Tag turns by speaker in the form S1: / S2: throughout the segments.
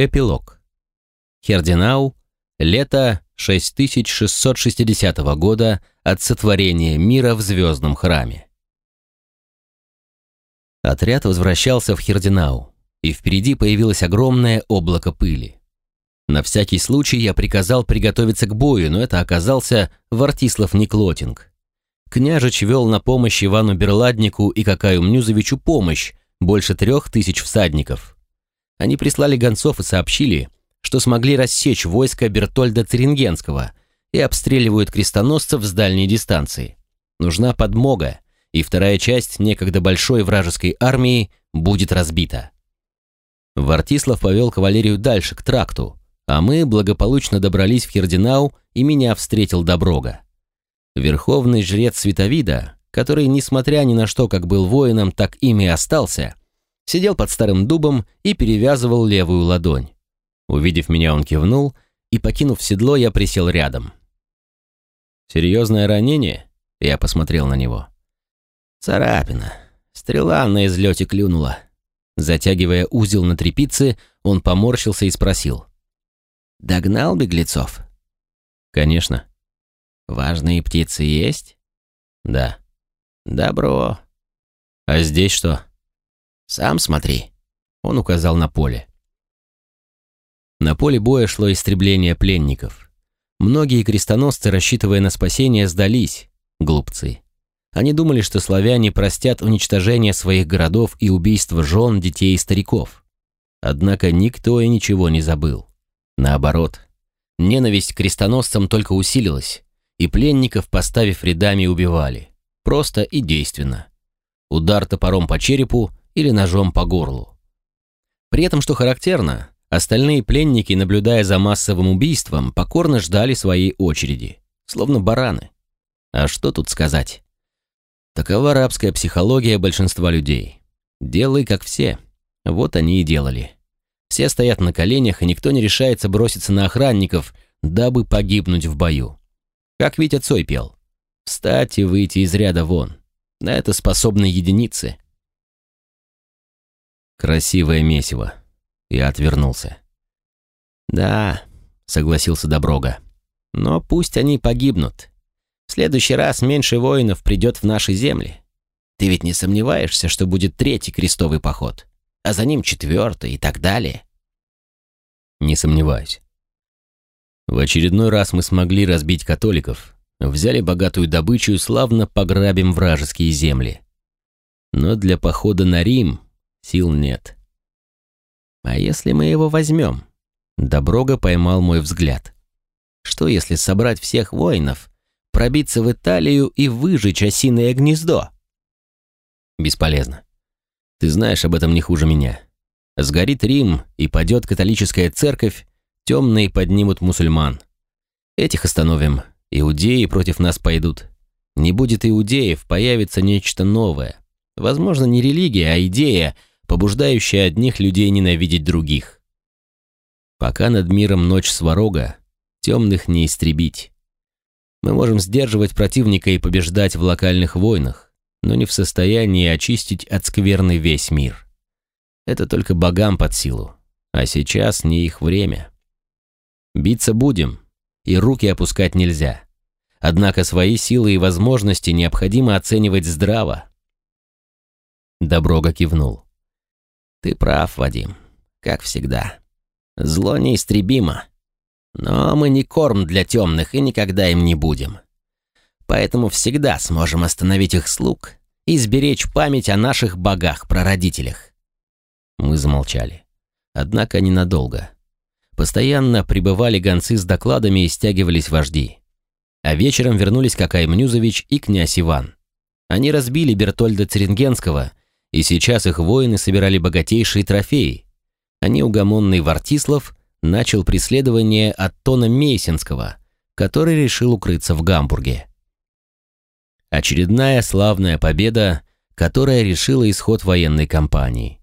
S1: Эпилог. Хердинау. Лето 6660 года от сотворения мира в Звездном храме. Отряд возвращался в Хердинау, и впереди появилось огромное облако пыли. На всякий случай я приказал приготовиться к бою, но это оказался Вартислав Никлотинг. Княжич вел на помощь Ивану Берладнику и Какаю Мнюзовичу помощь, больше трех тысяч всадников. Они прислали гонцов и сообщили, что смогли рассечь войско Бертольда Церингенского и обстреливают крестоносцев с дальней дистанции. Нужна подмога, и вторая часть некогда большой вражеской армии будет разбита. Вартислав повел кавалерию дальше, к тракту, а мы благополучно добрались в Хердинау, и меня встретил Доброга. Верховный жрец Световида, который, несмотря ни на что, как был воином, так ими остался, сидел под старым дубом и перевязывал левую ладонь. Увидев меня, он кивнул, и, покинув седло, я присел рядом. «Серьезное ранение?» Я посмотрел на него. «Царапина. Стрела на излете клюнула». Затягивая узел на трепице, он поморщился и спросил. «Догнал беглецов?» «Конечно». «Важные птицы есть?» «Да». «Добро». «А здесь что?» «Сам смотри», — он указал на поле. На поле боя шло истребление пленников. Многие крестоносцы, рассчитывая на спасение, сдались, глупцы. Они думали, что славяне простят уничтожение своих городов и убийство жен, детей и стариков. Однако никто и ничего не забыл. Наоборот, ненависть к крестоносцам только усилилась, и пленников, поставив рядами, убивали. Просто и действенно. Удар топором по черепу или ножом по горлу. При этом, что характерно, остальные пленники, наблюдая за массовым убийством, покорно ждали своей очереди, словно бараны. А что тут сказать? Такова арабская психология большинства людей. Делай, как все. Вот они и делали. Все стоят на коленях, и никто не решается броситься на охранников, дабы погибнуть в бою. Как Витя Цой пел. «Встать и выйти из ряда вон». На это способны единицы. Красивое месиво. Я отвернулся. «Да», — согласился Доброга. «Но пусть они погибнут. В следующий раз меньше воинов придет в наши земли. Ты ведь не сомневаешься, что будет третий крестовый поход, а за ним четвертый и так далее?» «Не сомневаюсь. В очередной раз мы смогли разбить католиков, взяли богатую добычу и славно пограбим вражеские земли. Но для похода на Рим Сил нет. А если мы его возьмем? Доброга поймал мой взгляд. Что если собрать всех воинов, пробиться в Италию и выжечь осиное гнездо? Бесполезно. Ты знаешь об этом не хуже меня. Сгорит Рим и падет католическая церковь, темные поднимут мусульман. Этих остановим, иудеи против нас пойдут. Не будет иудеев, появится нечто новое. Возможно, не религия, а идея, побуждающая одних людей ненавидеть других. Пока над миром ночь сварога, темных не истребить. Мы можем сдерживать противника и побеждать в локальных войнах, но не в состоянии очистить от скверны весь мир. Это только богам под силу, а сейчас не их время. Биться будем, и руки опускать нельзя. Однако свои силы и возможности необходимо оценивать здраво. Доброга кивнул. Ты прав, Вадим, как всегда. Зло неистребимо. Но мы не корм для темных и никогда им не будем. Поэтому всегда сможем остановить их слуг и сберечь память о наших богах-прародителях. Мы замолчали. Однако ненадолго. Постоянно прибывали гонцы с докладами и стягивались вожди. А вечером вернулись Какай Мнюзович и князь Иван. Они разбили Бертольда Церингенского и сейчас их воины собирали богатейшие трофеи, а неугомонный Вартислав начал преследование от Тона Мейсенского, который решил укрыться в Гамбурге. Очередная славная победа, которая решила исход военной кампании.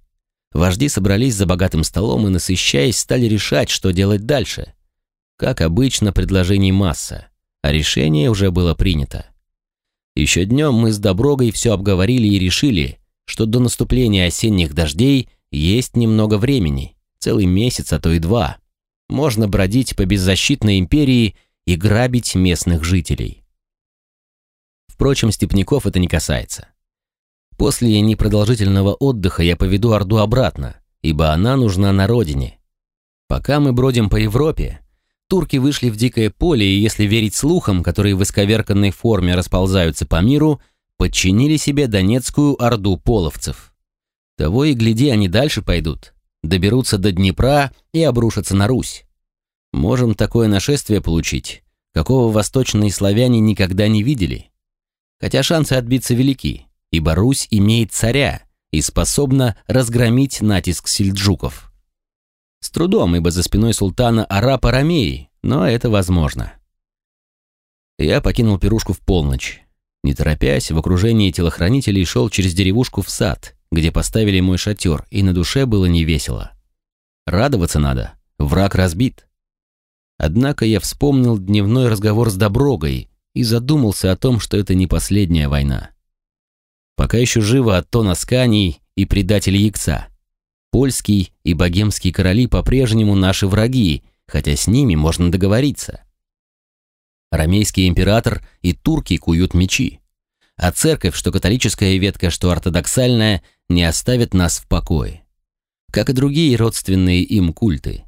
S1: Вожди собрались за богатым столом и, насыщаясь, стали решать, что делать дальше. Как обычно, предложений масса, а решение уже было принято. Еще днем мы с Доброгой все обговорили и решили – что до наступления осенних дождей есть немного времени, Целый месяц, а то и два. Можно бродить по беззащитной империи и грабить местных жителей. Впрочем, степняков это не касается. После непродолжительного отдыха я поведу Орду обратно, ибо она нужна на родине. Пока мы бродим по Европе, турки вышли в дикое поле и, если верить слухам, которые в исковерканной форме расползаются по миру, подчинили себе Донецкую Орду половцев. Того и гляди, они дальше пойдут, доберутся до Днепра и обрушатся на Русь. Можем такое нашествие получить, какого восточные славяне никогда не видели. Хотя шансы отбиться велики, ибо Русь имеет царя и способна разгромить натиск сельджуков. С трудом, ибо за спиной султана араб Арамеи, но это возможно. Я покинул пирушку в полночь. Не торопясь, в окружении телохранителей шел через деревушку в сад, где поставили мой шатер, и на душе было невесело. Радоваться надо, враг разбит. Однако я вспомнил дневной разговор с Доброгой и задумался о том, что это не последняя война. Пока еще живо Аттон Асканий и предатель Якца. Польский и богемский короли по-прежнему наши враги, хотя с ними можно договориться. Ромейский император и турки куют мечи. А церковь, что католическая ветка, что ортодоксальная, не оставят нас в покое. Как и другие родственные им культы.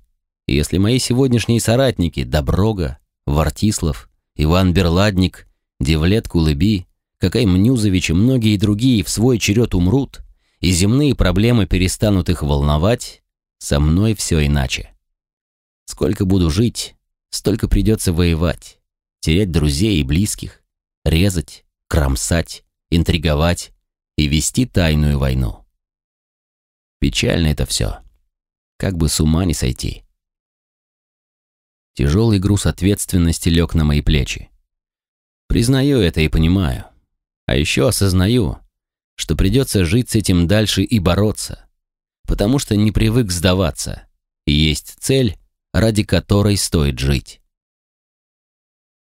S1: Если мои сегодняшние соратники Доброга, Вартислав, Иван Берладник, Девлет Кулыби, Какай Мнюзович и многие другие в свой черед умрут, и земные проблемы перестанут их волновать, со мной все иначе. Сколько буду жить, столько придется воевать, терять друзей и близких, резать, кромсать, интриговать и вести тайную войну. Печально это все. Как бы с ума не сойти. Тяжелый груз ответственности лег на мои плечи. Признаю это и понимаю. А еще осознаю, что придется жить с этим дальше и бороться, потому что не привык сдаваться, и есть цель, ради которой стоит жить.